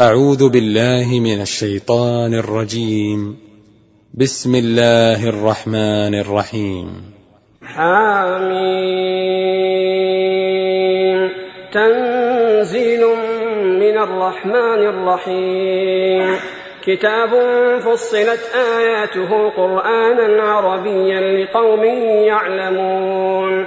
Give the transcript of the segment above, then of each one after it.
أعوذ بالله من الشيطان الرجيم. بسم الله الرحمن الرحيم. حامين تنزيل من الرحمن الرحيم. كتاب فصلت آياته قرآنا عربيا لقوم يعلمون.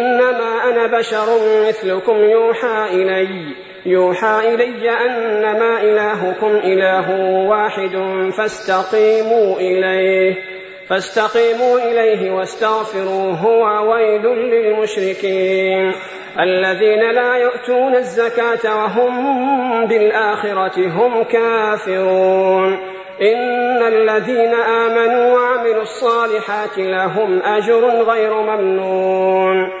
أنا بشر مثلكم يوحى إلي. يوحى إلي أنما إلهكم إله واحد فاستقيموا إليه. فاستقيموا إليه واستغفروه وويل للمشركين. الذين لا يؤتون الزكاة وهم بالآخرة هم كافرون. إن الذين آمنوا وعملوا الصالحات لهم أجر غير ممنون.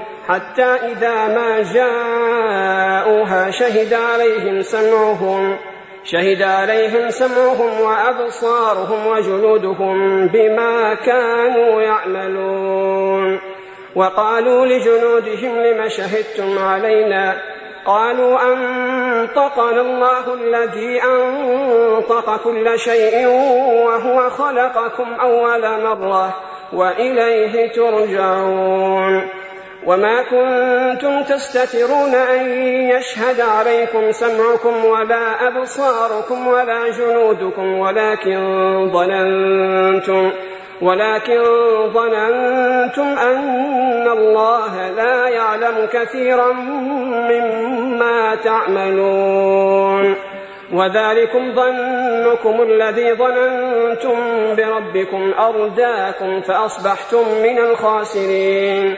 حتى إذا ما جاءوها شهد عليهم سمعهم شهد عليهم سمعهم وأبصارهم وجلودهم بما كانوا يعملون. وقالوا لجنودهم لم شهدتم علينا؟ قالوا أنطقنا الله الذي أنطق كل شيء وهو خلقكم أول مرة وإليه ترجعون. وما كنتم تستترون أن يشهد عليكم سمعكم ولا أبصاركم ولا جنودكم ولكن ظننتم ولكن ظننتم أن الله لا يعلم كثيرا مما تعملون وذلكم ظنكم الذي ظننتم بربكم أرداكم فأصبحتم من الخاسرين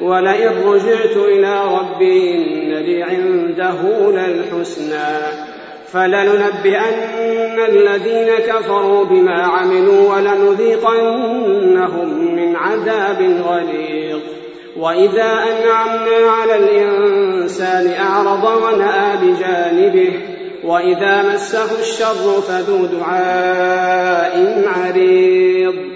ولئن رجعت إلى ربي إن لي عنده للحسنى. فلننبئن الذين كفروا بما عملوا ولنذيقنهم من عذاب غليظ. وإذا أنعمنا على الإنسان أعرض ونأى بجانبه وإذا مسه الشر فذو دعاء عريض.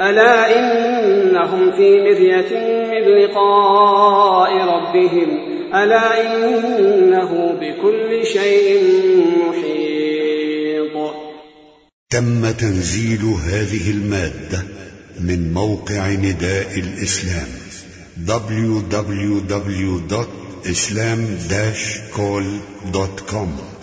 ألا إنهم في مرية من لقاء ربهم؟ ألا إنه بكل شيء محيط؟ تم تنزيل هذه المادة من موقع نداء الإسلام www.islam-call.com